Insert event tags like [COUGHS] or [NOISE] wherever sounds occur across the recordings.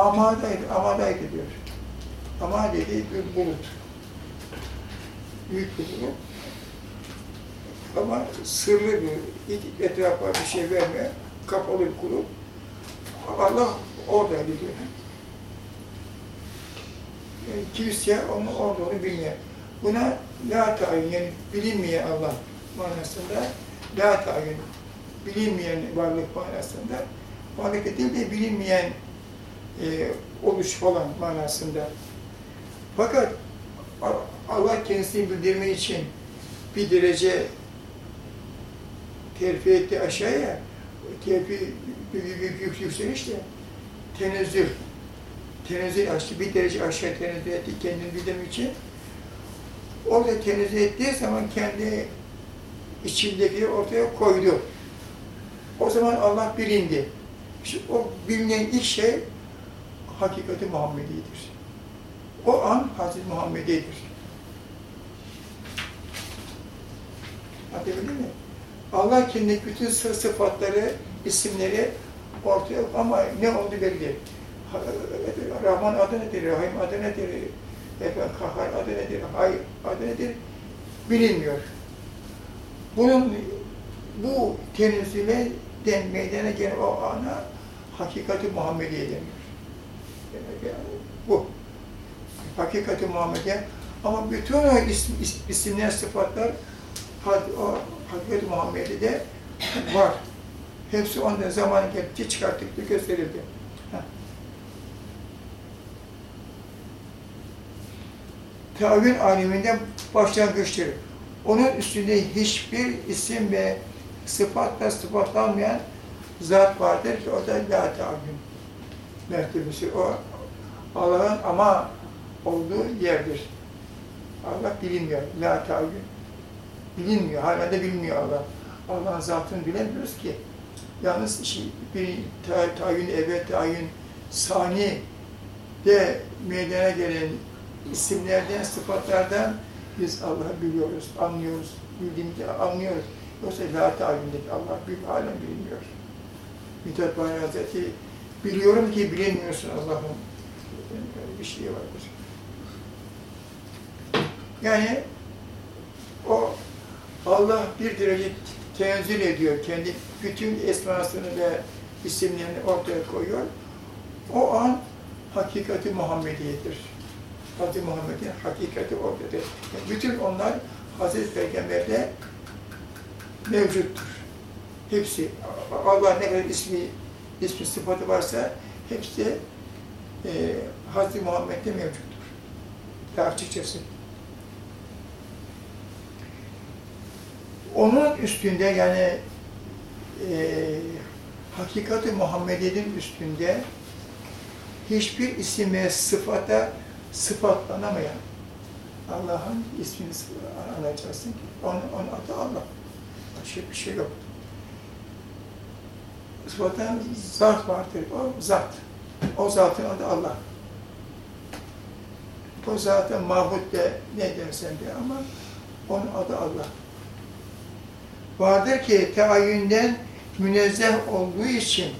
Amadaydı, amadaydı diyor. Ama dediği bir bulut. Büyük bir bulut. Ama sırlı bir, hiç etrafa bir şey vermiyor. Kapalı bir kurup. Allah oradaydı diyor. Yani kimse onun orada olduğunu bilmiyor. Buna la tayin yani bilinmeyen Allah manasında la tayin bilinmeyen varlık manasında varlık değil de bilinmeyen e, oluş falan manasında. Fakat Allah kendisini bildirmek için bir derece terfi etti aşağıya, terfi büyük büyük yük, yükselişte tenezzül, tenezzül açtı, bir derece aşağı tenezzül etti kendini bildirmek için. Orada tenezzül ettiği zaman kendi içindeki ortaya koydu. O zaman Allah bilindi. İşte o bilinen ilk şey hakikati Muhammedi'dir. O an Hazreti Muhammedi'dir. Anlatabildim mi? Allah kendi bütün sıfatları, isimleri ortaya ama ne oldu belli. Rahman adı nedir, Rahim adı nedir, efendim, Kahhar adı nedir, Hay adı nedir bilinmiyor. Bunun bu tenezzüle den meydana gelen o ana hakikati Muhammediye deniyor. Yani bu. Hakikati Muhammediye. Ama bütün o isim, isimler, sıfatlar o Hakikati Muhammediye'de var. Hepsi onda zamanı geldikçe çıkarttıkça gösterildi. Tavil aleminde başlangıçtır. Onun üstünde hiçbir isim ve sıfatla sıfatlanmayan zat vardır ki o da la tavil mertebesi. O Allah'ın ama olduğu yerdir. Allah bilinmiyor. La tavil bilinmiyor. Hala da bilmiyor Allah. Allah'ın zatını bilemiyoruz ki. Yalnız işi bir evet, tayin sani de meydana gelen isimlerden, sıfatlardan biz Allah'ı biliyoruz, anlıyoruz, bildiğimizi anlıyoruz. Yoksa la tayindeki Allah bir halen bilmiyor. Mithat Hazreti biliyorum ki bilemiyorsun Allah'ın bir şeyi vardır. Yani o Allah bir derece tenzil ediyor. Kendi bütün esmasını ve isimlerini ortaya koyuyor. O an hakikati Muhammediye'dir. Hazreti Muhammed'in hakikati oradadır. Yani bütün onlar Hazreti Peygamber'de mevcuttur. Hepsi, Allah ne kadar ismi, ismi sıfatı varsa hepsi e, Hazreti Muhammed'de mevcuttur. Daha açıkçası. Onun üstünde yani e, hakikati Muhammediye'nin üstünde hiçbir isim ve sıfata sıfatlanamayan Allah'ın ismini anacaksın ki onun, onun adı Allah. Başka bir şey yok. Sıfatın zat vardır. O zat. O zatın adı Allah. O zaten mahmud de ne dersen de ama onun adı Allah vardır ki teayyünden münezzeh olduğu için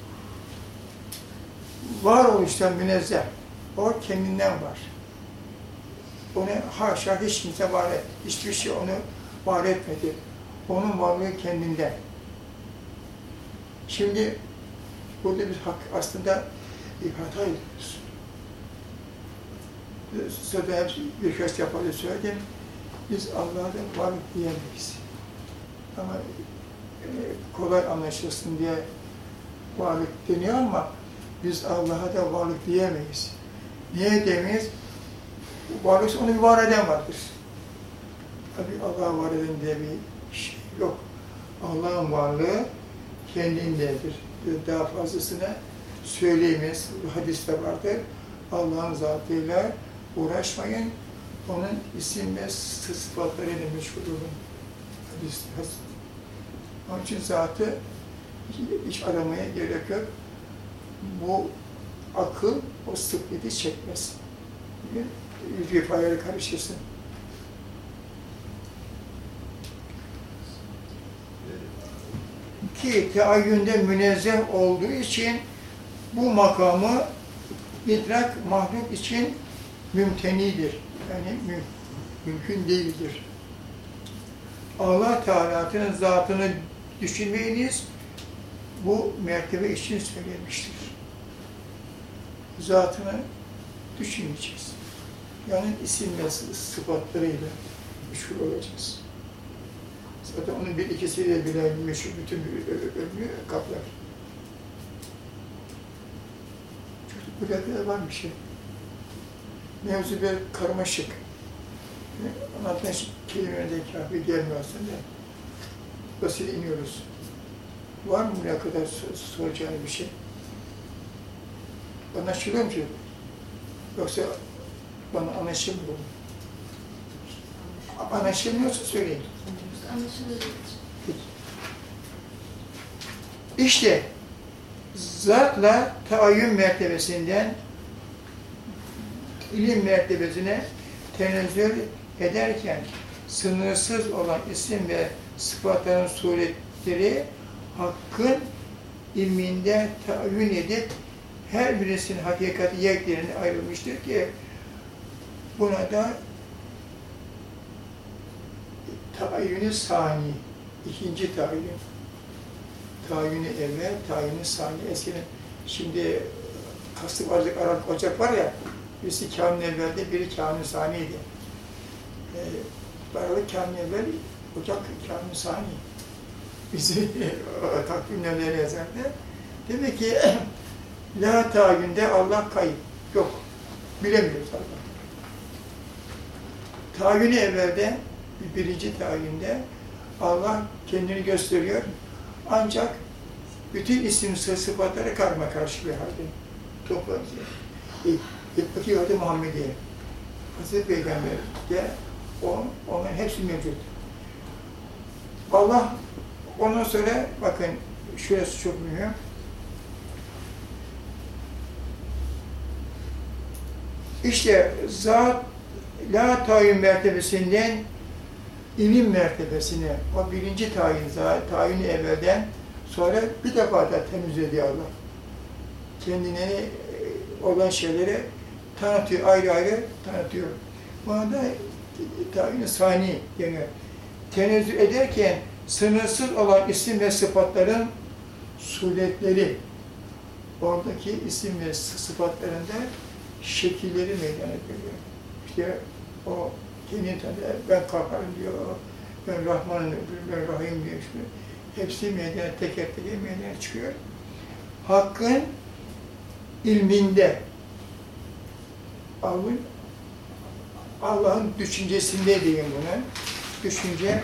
varoluştan münezzeh. O kendinden var. Onu haşa hiç kimse var et. Hiçbir şey onu var etmedi. Onun varlığı kendinden. Şimdi burada biz hak, aslında bir hata ediyoruz. Zaten hepsi bir kez yapalı söyledim. Biz Allah'ın varlık diyemeyiz. Ama e, kolay anlaşılsın diye varlık deniyor ama biz Allah'a da varlık diyemeyiz. Niye demeyiz? Varlık onu bir var eden vardır. Tabi Allah'a var eden diye bir şey yok. Allah'ın varlığı kendindedir. Daha fazlasını söyleyemeyiz. Hadiste vardır. Allah'ın zatıyla uğraşmayın. Onun isim ve sıfatlarıyla meşgul olun. Hadis, hadis. Onun için zatı hiç aramaya gerek yok. Bu akıl o sıkleti çekmez. Rifayla karışırsın. Ki teayyünde münezzeh olduğu için bu makamı idrak mahluk için mümtenidir. Yani müm, mümkün değildir. Allah Teala'nın zatını düşünmeyiniz, bu mertebe için söylemiştir. Zatını düşünmeyeceğiz. Yani isim ve sıfatlarıyla meşhur olacağız. Zaten onun bir ikisiyle bile meşhur bütün ömrü kaplar. Çocuk burada var bir şey. Mevzu bir karmaşık. Anlatan kelimelerde kafi gelmiyorsun da basit iniyoruz. Var mı ne kadar soracağını bir şey? Anlaşılıyor mu ki? Yoksa bana anlaşılmıyor mu? Anlaşılmıyorsa söyleyin. İşte zatla taayyün mertebesinden ilim mertebesine tenezzül ederken sınırsız olan isim ve sıfatların suretleri hakkın ilminde taayyün edip her birisinin hakikati yeklerine ayrılmıştır ki buna da taayyün sani, ikinci tayin. Tayini evvel, tayini sani. Eskiden şimdi kastık varlık arak ocak var ya, birisi kâmin evvelde, biri kâmin saniydi. Ee, Aralık kâmin evvel, ocak kâmin sani. Bizi [LAUGHS] takvimlerine yazardı. Demek ki [CLEARS THROAT] la tayinde Allah kayıp. Yok. Bilemiyoruz Allah. Tayini evvelde, birinci tayinde Allah kendini gösteriyor. Ancak bütün isim sıfatları karma karşı bir halde toplanıyor. İlk bakıyor Muhammed'e. Hazreti Peygamber de o, onların hepsi mevcut. Allah ondan sonra bakın şurası çok mühim. İşte zat la tayin mertebesinden ilim mertebesine, o birinci tayin, tayini evvelden sonra bir defa da temiz ediyor Allah. Kendine e, olan şeyleri tanıtıyor, ayrı ayrı tanıtıyor. Buna da tayin sani deniyor. Tenezzül ederken sınırsız olan isim ve sıfatların suretleri, oradaki isim ve sıfatlarında şekilleri meydana geliyor. İşte o kendini tanıyor, ben kalkarım diyor, ben Rahman'ım, ben Rahim diyor işte. Hepsi meydana teker teker meydana çıkıyor. Hakkın ilminde, Allah'ın Allah'ın düşüncesinde diyeyim buna, düşünce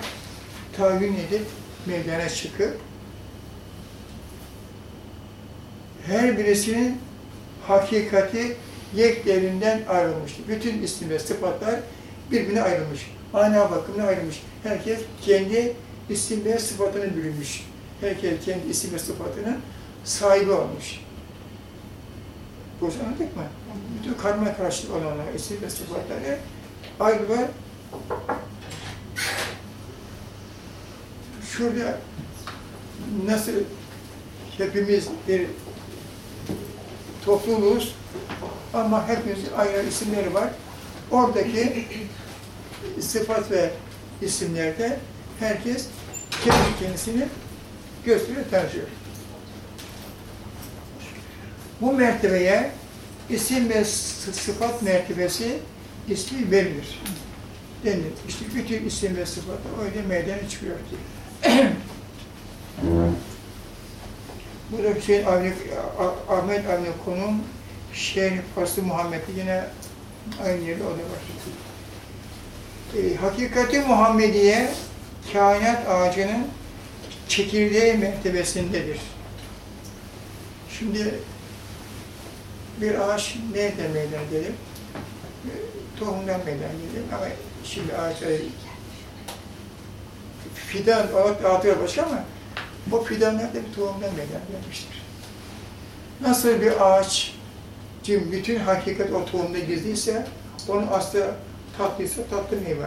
tayin edip meydana çıkıp her birisinin hakikati yeklerinden ayrılmıştır. Bütün isim ve sıfatlar birbirine ayrılmış. Mana bakımına ayrılmış. Herkes kendi isim ve sıfatını bürünmüş. Herkes kendi isim ve sıfatının sahibi olmuş. Bu anladık mı? Bütün karma karşılık olanlar, isim ve sıfatları ayrılar. Şurada nasıl hepimiz bir topluluğuz ama hepimizin ayrı isimleri var. Oradaki sıfat ve isimlerde herkes kendi kendisini gösteriyor, tanıtıyor. Bu mertebeye isim ve sıfat mertebesi ismi verilir. Denilir. İşte bütün isim ve sıfatlar öyle meydana çıkıyor ki. [CLEARS THROAT] Burada Hüseyin Avni, Ahmet Avni konum Şehri Faslı Muhammed'i yine aynı yerde o da var. E, hakikati Muhammediye kainat ağacının çekirdeği mertebesindedir. Şimdi bir ağaç nerede meydana gelir? E, tohumdan meydana gelir ama şimdi ağaçları fidan atıyor başka ama o fidanlar da bir tohumdan meydana gelmiştir. Nasıl bir ağaç bütün hakikat o tohumda gizliyse onun aslı tatlıysa tatlı meyve,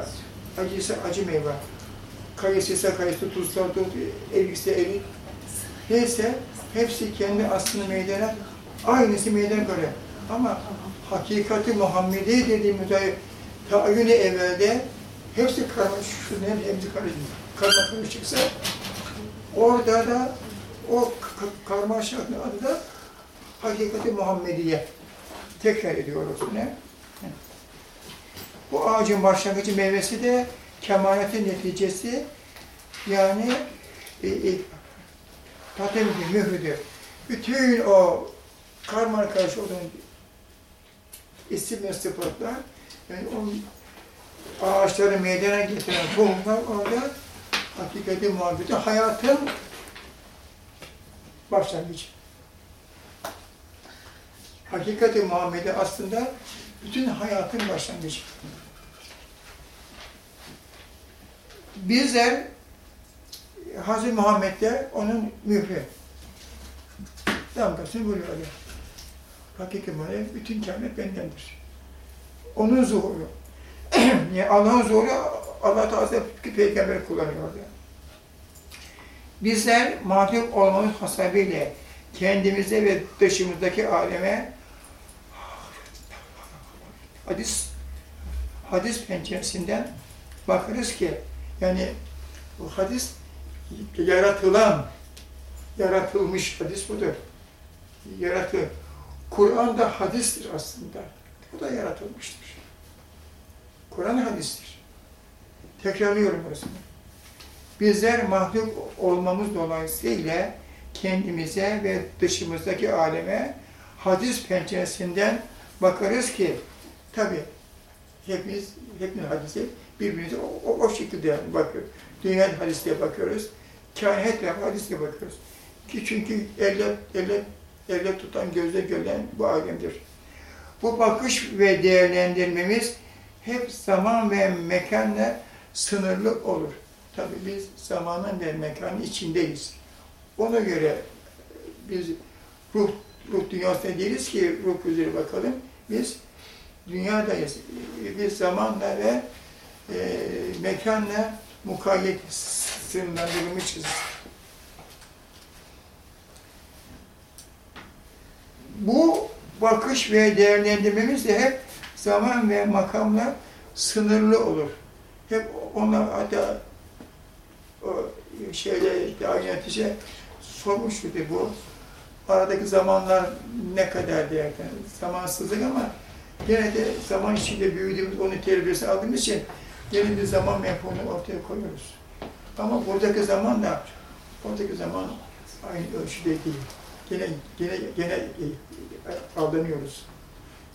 acıysa acı meyve, kayısıysa kayısı, tuzsa tuz, erikse erik. Neyse hepsi kendi aslını meydana, aynısı meydana göre. Ama hakikati Muhammedi dediğimizde tayyini evvelde hepsi karma, şunların hepsi karışık, karma karışıksa orada da o karmaşıklığın adı da hakikati Muhammediye tekrar ediyor üstüne. Bu ağacın başlangıcı meyvesi de kemaletin neticesi yani e, e, tatemdir, mührüdür. Bütün o karma karşı olan isim ve sıfatlar yani o ağaçları meydana getiren tohumlar orada hakikati muhabbeti hayatın başlangıcı. Hakikati Muhammed'i aslında bütün hayatın başlangıcı. Bizler Hazreti Muhammed'de onun mührü. Damgasını vuruyor öyle. Hakiki Muhammed bütün kâmet bendendir. Onun zuhuru. [CLEARS THROAT] Allah'ın zuhuru Allah Teala peygamber kullanıyor orada. Bizler mağlup olmamız hasabıyla kendimize ve dışımızdaki aleme hadis hadis penceresinden bakarız ki yani bu hadis yaratılan yaratılmış hadis budur. Yaratı. Kur'an da hadistir aslında. Bu da yaratılmıştır. Kur'an hadistir. Tekrarlıyorum burasını. Bizler mahluk olmamız dolayısıyla kendimize ve dışımızdaki aleme hadis penceresinden bakarız ki tabi hepimiz, hepimiz hadise birbirimize o, o, o şekilde bakıyoruz. Dünya hadisine bakıyoruz. Kainat hadisine bakıyoruz. Ki çünkü elle, elle, elle tutan, gözle görülen bu alemdir. Bu bakış ve değerlendirmemiz hep zaman ve mekanla sınırlı olur. Tabi biz zamanın ve mekanın içindeyiz. Ona göre biz ruh, ruh dünyasında değiliz ki ruh üzeri bakalım. Biz dünyadayız. Biz zamanla ve e, mekanla mukayyet sınırlandırılmışız. Bu bakış ve değerlendirmemiz de hep zaman ve makamla sınırlı olur. Hep ona hatta o şeyde ayetice sormuştu bu aradaki zamanlar ne kadar derken zamansızlık ama gene de zaman içinde büyüdüğümüz, onun terbiyesi aldığımız için yeni zaman mefhumunu ortaya koyuyoruz. Ama buradaki zaman da oradaki zaman aynı ölçüde değil. Gene, gene, gene e, aldanıyoruz.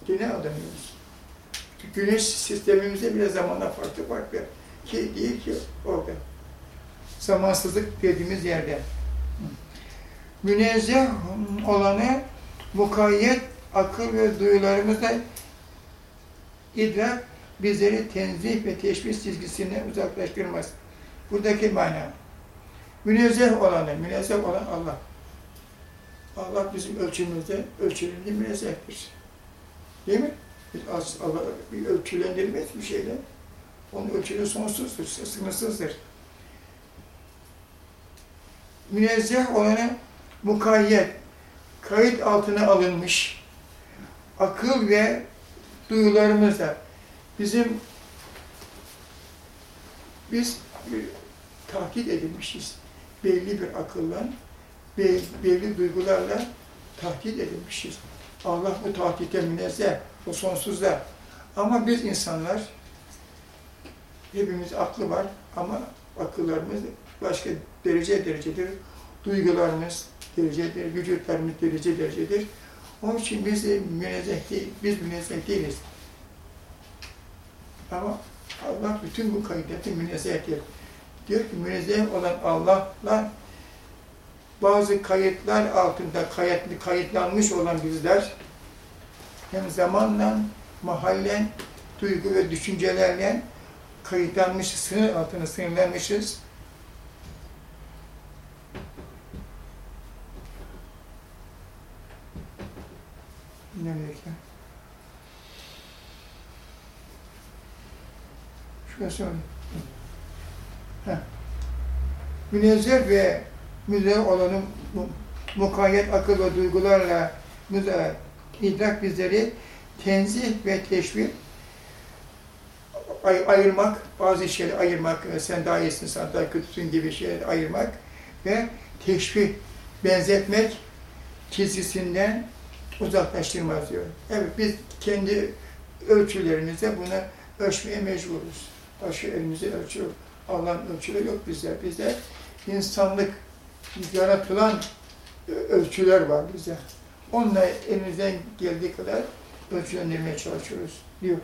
Gene aldanıyoruz. Güneş sistemimizde bile zamanla farklı farklı ki değil ki orada. Zamansızlık dediğimiz yerde. Münezzeh olanı mukayyet akıl ve duyularımızda idrak bizleri tenzih ve teşbih çizgisine uzaklaştırmaz. Buradaki mana. Münezzeh olanı, münezzeh olan Allah. Allah bizim ölçümüzde ölçülendi münezzehtir. Değil mi? Az, Allah bir ölçülendirmez bir şeyle. Onun ölçülü sonsuzdur, sınırsızdır. Münezzeh olanı mukayyet, kayıt altına alınmış akıl ve duyularımızda bizim biz tahkik edilmişiz. Belli bir akılla, belli duygularla tahkik edilmişiz. Allah bu tahkike münezzeh, o sonsuzda. Ama biz insanlar, hepimiz aklı var ama akıllarımız başka derece derecedir. Duygularımız derecedir, vücutlarımız derece derecedir. Onun için biz münezzeh biz münezzeh değiliz. Ama Allah bütün bu kaydeti münezzehtir. Diyor ki münezzeh olan Allah'la bazı kayıtlar altında kayıtlı, kayıtlanmış olan bizler hem zamanla, mahallen, duygu ve düşüncelerle kayıtlanmış, sınır altına sınırlanmışız. Nereye Şurası öyle. Heh. Münezzeh ve müze olanın mukayyet akıl ve duygularla müze idrak bizleri tenzih ve teşvik ay, ayırmak, bazı şeyleri ayırmak, sen daha iyisin, sen daha kötüsün gibi şeyleri ayırmak ve teşbih, benzetmek çizgisinden uzaklaştırmaz diyor. Evet, biz kendi ölçülerimizde bunu ölçmeye mecburuz. Başka elimizde ölçü yok. Allah'ın ölçüleri yok bizde. Bizde insanlık yaratılan ölçüler var bizde. Onunla elimizden geldiği kadar ölçülendirmeye çalışıyoruz diyor.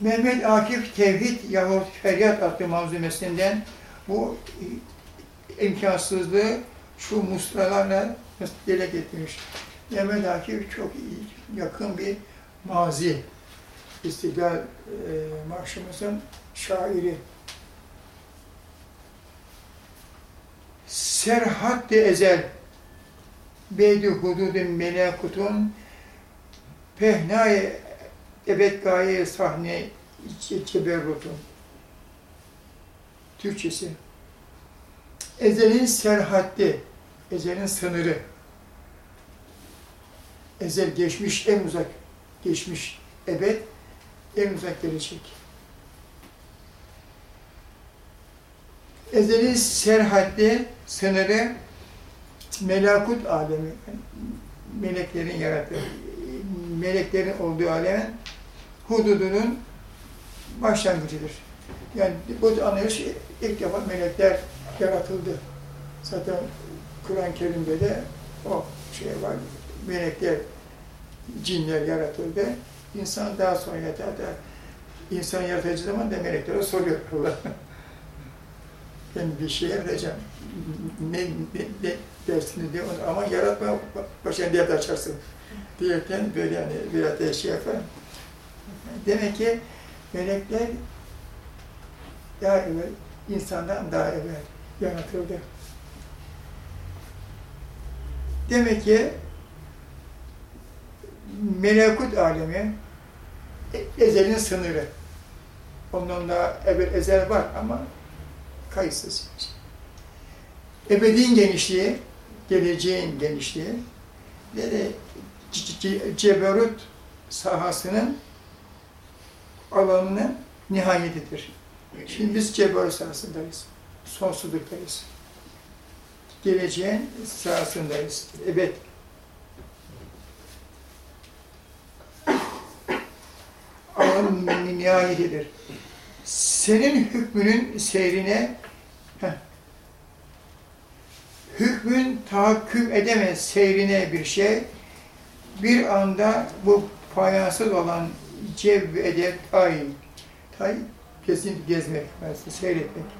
Mehmet Akif Tevhid yahut Feryat adlı manzumesinden bu imkansızlığı şu mustralarla dile getirmiş. Mehmet Akif çok iyi, yakın bir mazi. İstiklal e, Marşımızın şairi. Serhat de ezel beydi hududun melekutun pehnay ebed gaye sahne ceberrutun. Türkçesi. Ezelin serhaddi, ezelin sınırı. Ezel geçmiş, en uzak geçmiş, ebed en uzak gelecek. Ezelin serhaddi, sınırı, melakut alemi, meleklerin yarattığı, meleklerin olduğu alemin hududunun başlangıcıdır. Yani bu anlayış ilk defa melekler yaratıldı. Zaten Kur'an-ı Kerim'de de o şey var. Melekler, cinler yaratıldı. İnsan daha sonra yatar da insan yaratacağı zaman da meleklere soruyor Allah. [LAUGHS] ben bir şey yapacağım. Ne, ne, ne dersiniz diyor ama yaratma başına dert açarsın diyerekten böyle yani biraz da şey yapar. Demek ki melekler daha evvel, insandan daha evvel yaratıldı. Demek ki melekut alemi ezelin sınırı. Ondan da evvel ezel var ama kayıtsız. Ebedin genişliği, geleceğin genişliği ve de ceberut sahasının alanının nihayetidir. Şimdi biz ceberut sahasındayız. Sonsuzluktayız. Geleceğin sahasındayız. Evet. Alanın nihayetidir. Senin hükmünün seyrine heh, hükmün tahakküm edemez seyrine bir şey, bir anda bu fayansız olan cev eder tay, tay kesin gezmek, seyretmek.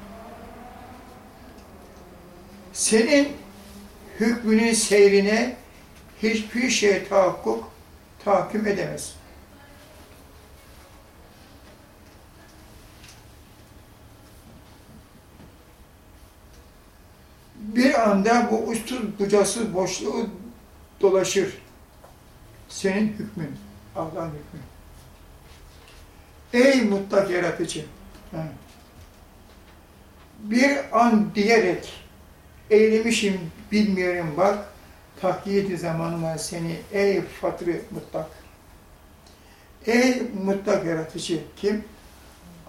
Senin hükmünün seyrine hiçbir şey tahakkuk, tahakküm edemez. Bir anda bu uçsuz bucasız boşluğu dolaşır. Senin hükmün, Allah'ın hükmü. Ey mutlak yaratıcı! Bir an diyerek eylemişim bilmiyorum bak, takyidi zamanla seni ey fatrı mutlak. Ey mutlak yaratıcı kim?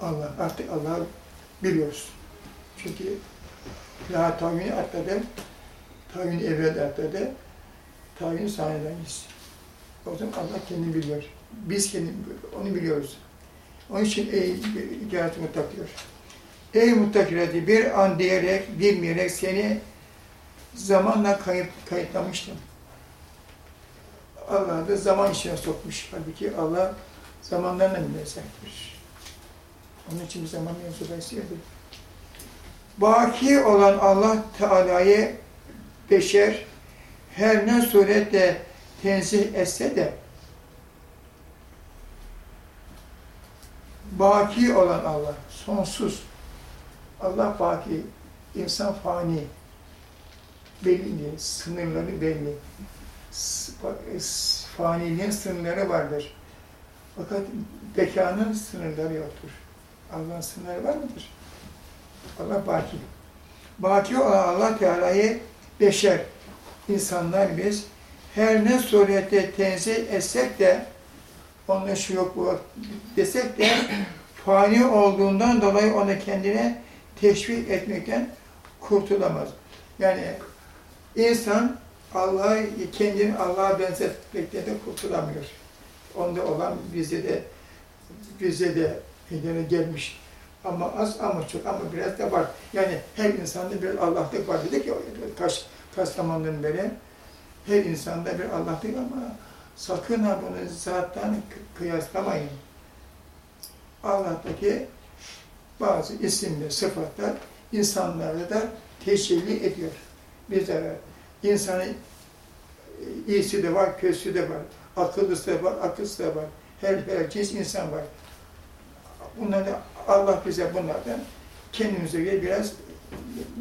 Allah. Artık Allah'ı biliyoruz. Çünkü la tavini atladı, tavini evvel atladı, tavini sahnedeniz. O zaman Allah kendini biliyor. Biz kendi onu biliyoruz. Onun için ey yaratı mutlak diyor. Ey mutlak yaratı bir an diyerek, bilmeyerek seni zamanla kayıp, kayıtlamıştım. Allah da zaman içine sokmuş. Halbuki Allah zamanlarla münezzehtir. Onun için zaman mensubu istiyordu. Baki olan Allah Teala'yı beşer her ne suretle tenzih etse de baki olan Allah, sonsuz. Allah baki, insan fani. Belli, sınırları belli. Faniliğin sınırları vardır. Fakat bekanın sınırları yoktur. Allah'ın sınırları var mıdır? Allah baki. Baki olan Allah Teala'yı beşer, insanlar biz. Her ne surette tenzih etsek de, onun şu yok bu desek de, [CLEARS THROAT] fani olduğundan dolayı onu kendine teşvik etmekten kurtulamaz. Yani insan Allah'ı kendini Allah'a benzetmekten de kurtulamıyor. Onda olan bize de bize de meydana gelmiş. Ama az ama çok ama biraz da var. Yani her insanda bir Allah'lık var dedik ya kaç, kaç zamandan beri. Her insanda bir Allah'lık ama sakın ha bunu zattan kıyaslamayın. Allah'taki bazı isimler, sıfatlar insanlarda da tecelli ediyor. Bizlere insanı iyisi de var, kötüsü de var. Akıllısı da var, akılsız da var. Her, her cins insan var. Bunları Allah bize bunlardan kendimize göre biraz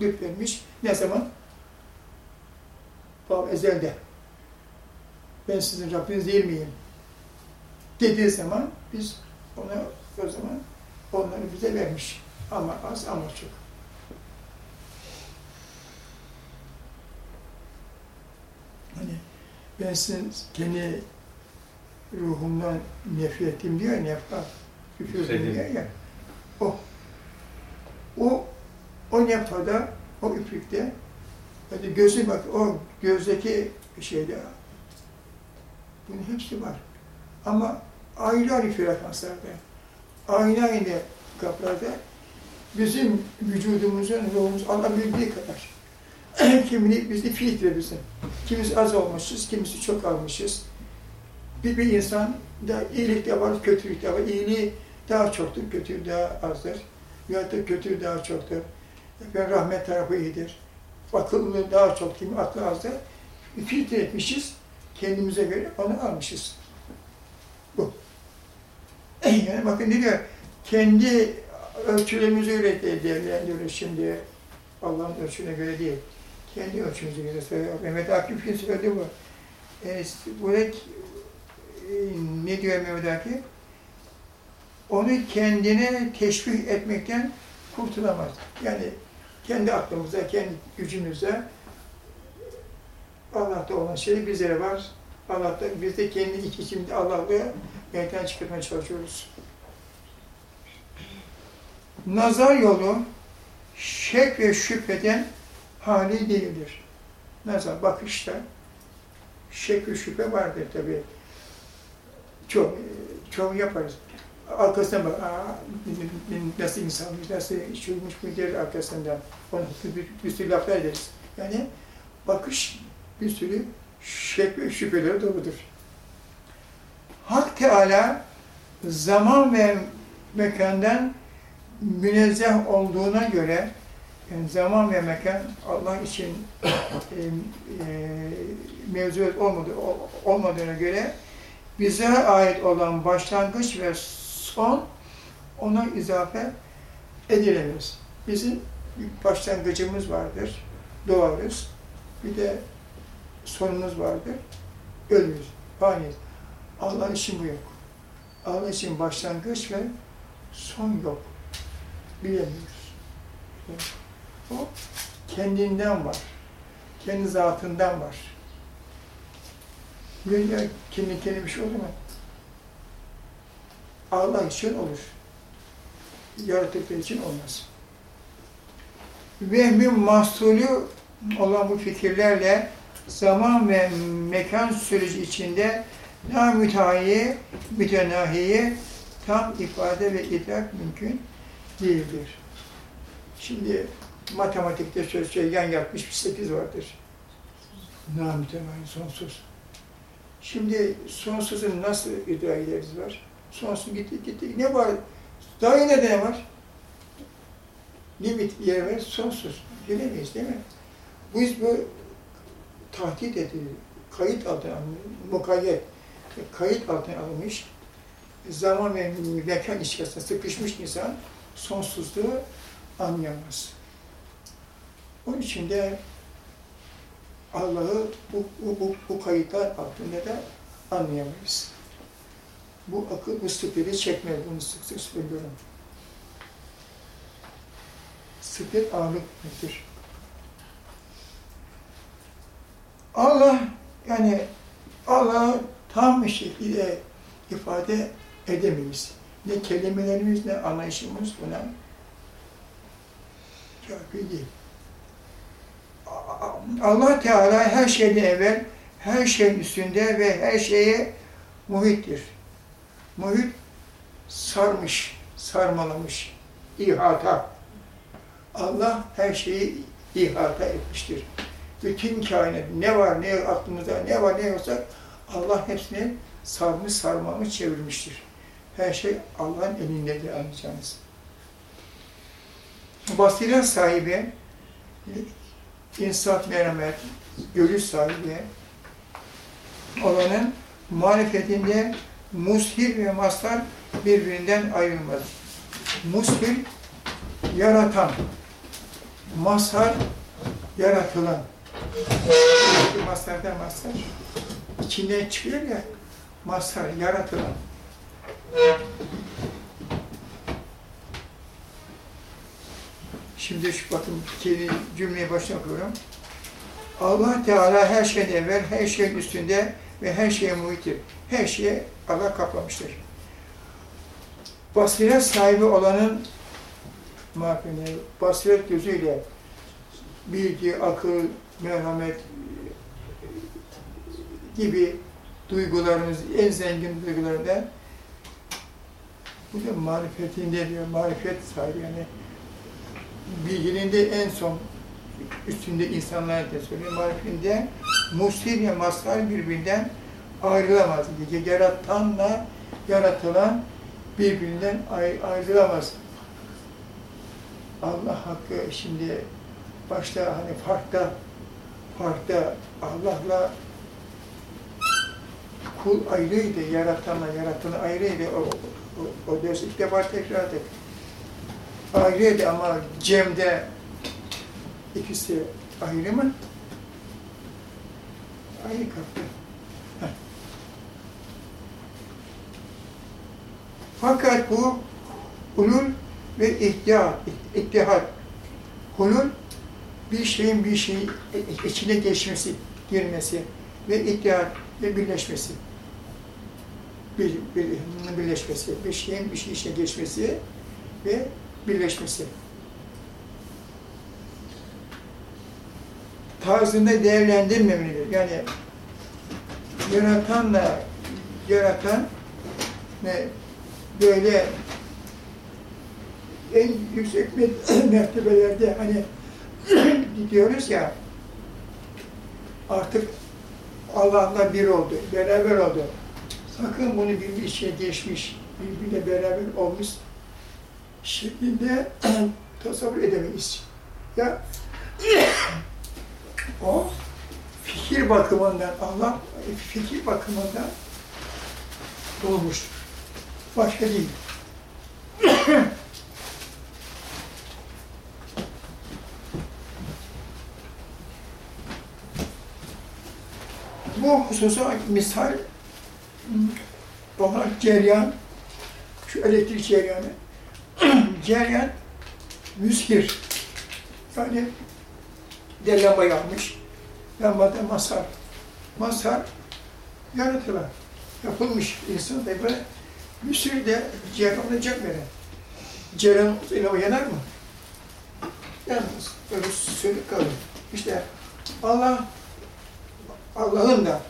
lütfetmiş. Ne zaman? Bab ezelde. Ben sizin Rabbiniz değil miyim? Dediği zaman biz ona o zaman onları bize vermiş. Ama az ama çok. Hani ben sizin kendi ruhumdan nefret ettim diyor ya, nefret, üfürdüm diyor ya. O, o, o neftada, o üfürükte, hadi gözü bak, o gözdeki şeyde, bunun hepsi var. Ama ayrı ayrı frekanslarda, aynı aynı kaplarda bizim vücudumuzun, ruhumuz alabildiği kadar. Kimini bizde filtre bizim. Kimisi az olmuşuz, kimisi çok almışız. Bir, bir insan da iyilik de var, kötülük de var. İyiliği daha çoktur, kötülüğü daha azdır. Ya da kötülüğü daha çoktur. Efendim rahmet tarafı iyidir. Akıllı daha çok, kimi aklı azdır. Filtre etmişiz, kendimize göre onu almışız. Bu. [LAUGHS] Yani bakın ne diyor, kendi ölçülerimize göre de değerlendiriyoruz şimdi. Allah'ın ölçüne göre değil. Ölçümüze göre söylüyor. Mehmet Akif'in söylediği bu. E, burada e, ne diyor Mehmet Akif? Onu kendine teşvik etmekten kurtulamaz. Yani kendi aklımıza, kendi gücümüze Allah'ta olan şey bizlere var. Allah'ta, biz de kendi iç içimde Allah'la yerden çıkartmaya çalışıyoruz. Nazar yolu şek ve şüpheden hali değildir. Nazar, bakışta şek ve şüphe vardır tabi. Çok, çok yaparız. Arkasından bak, aa, nasıl insanmış, nasıl şuymuş bu der arkasından. Onu bir, bir sürü laflar ederiz. Yani bakış bir sürü şek ve şüpheleri doludur. Hak Teala zaman ve mekandan münezzeh olduğuna göre yani zaman ve mekan Allah için e, e, mevzuat olmadı, olmadığına göre bize ait olan başlangıç ve son ona izafe edilemez. Bizim başlangıcımız vardır, doğarız. Bir de sonumuz vardır, ölürüz, faniyiz. Allah için bu yok. Allah için başlangıç ve son yok. Bilemiyoruz. O kendinden var. Kendi zatından var. Dünya kendi kendine bir şey olur mu? Allah için olur. Yaratıklar için olmaz. Vehmin mahsulü olan bu fikirlerle zaman ve mekan süreci içinde na mütehayi, mütenahiyi tam ifade ve idrak mümkün değildir. Şimdi matematikte sözcüğe yan yatmış bir sekiz vardır. Na mütenahi, sonsuz. Şimdi sonsuzun nasıl idrak ederiz var? Sonsuz gitti gitti. Ne var? Daha yine ne var? Limit yer var, sonsuz. Bilemeyiz değil mi? Biz bu tahdit edildi, kayıt altına alınmış, mukayyet, kayıt altına alınmış, zaman ve mekan içerisinde sıkışmış insan sonsuzluğu anlayamaz. Onun için de Allah'ı bu, bu, bu, kayıtlar altında da anlayamayız. Bu akıl bu sıkıntıyı çekmez, bunu sık sık söylüyorum. Sıkıntı ağırlık nedir? Allah yani Allah'ı tam bir şekilde ifade edemeyiz. Ne kelimelerimiz ne anlayışımız buna kafi değil. Allah Teala her şeyden evvel, her şeyin üstünde ve her şeye muhittir. Muhit sarmış, sarmalamış, ihata. Allah her şeyi ihata etmiştir. Bütün kainat ne var ne aklımızda ne var ne yoksa Allah hepsini sarmış sarmamış çevirmiştir. Her şey Allah'ın elindedir anlayacağınız. Basiret sahibi, insaf, merhamet, görüş sahibi olanın marifetinde mushir ve mastar birbirinden ayrılmaz. Mushir, yaratan, mazhar, yaratılan. Mazhardan mazhar, içinden çıkıyor ya, mazhar, yaratılan. Şimdi şu bakın kendi cümleyi başına okuyorum. Allah Teala her şeyden evvel, her şeyin üstünde ve her şeye muhittir. Her şeye Allah kaplamıştır. Basiret sahibi olanın mahfine, basiret gözüyle bilgi, akıl, merhamet gibi duygularımız, en zengin duygularında bu da marifetinde diyor, marifet sahibi yani bilginin de en son üstünde insanlar da söylüyor. Marifetinde musir ve mazhar birbirinden ayrılamaz. Yaratanla yaratılan birbirinden ayrılamaz. Allah hakkı şimdi başta hani farkta farkta Allah'la kul ayrıydı, yaratanla yaratanı ayrıydı. O, o, o ders ilk defa tekrar ettik. Ayrıydı ama Cem'de ikisi ayrı mı? Aynı kapı. Fakat bu hulul ve ihtiyat, ittihat. Hulul bir şeyin bir şeyin içine geçmesi, girmesi ve ittihat ve birleşmesi. Bir, bir, birleşmesi, bir şeyin bir şey içine geçmesi ve birleşmesi. Tarzında değerlendirmemelidir. Yani yaratanla yaratan ne böyle en yüksek [CLEARS THROAT] mertebelerde hani [CLEARS THROAT] diyoruz ya artık Allah'la bir oldu, beraber oldu. Sakın bunu bir işe geçmiş, birbirine beraber olmuş şeklinde [CLEARS THROAT] tasavvur edemeyiz. Ya [COUGHS] o fikir bakımından Allah fikir bakımından doğmuştur. Başka değil. [COUGHS] Bu hususa misal olarak cereyan, şu elektrik cereyanı, [CLEARS THROAT] cereyan müskir. Yani de lamba yapmış. Lambada masar. Masar yaratılan, yapılmış insan da böyle müskir de cereyanlanacak böyle. Cereyan ile yanar mı? Yanmaz. Böyle sönük kalır. İşte Allah Allah'ın da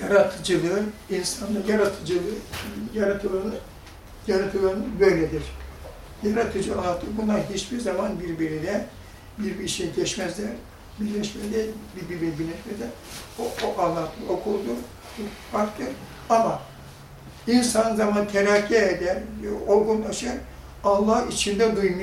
yaratıcılığı, insanın yaratıcılığı, yaratılanı, yaratılanı böyledir. Yaratıcı Allah, bunlar hiçbir zaman birbiriyle bir bir şey geçmezler, birleşmede, birbirine birleşmede. O, o Allah, o kuldur, farklı. Ama insan zaman terakki eder, olgunlaşır, Allah içinde duymayan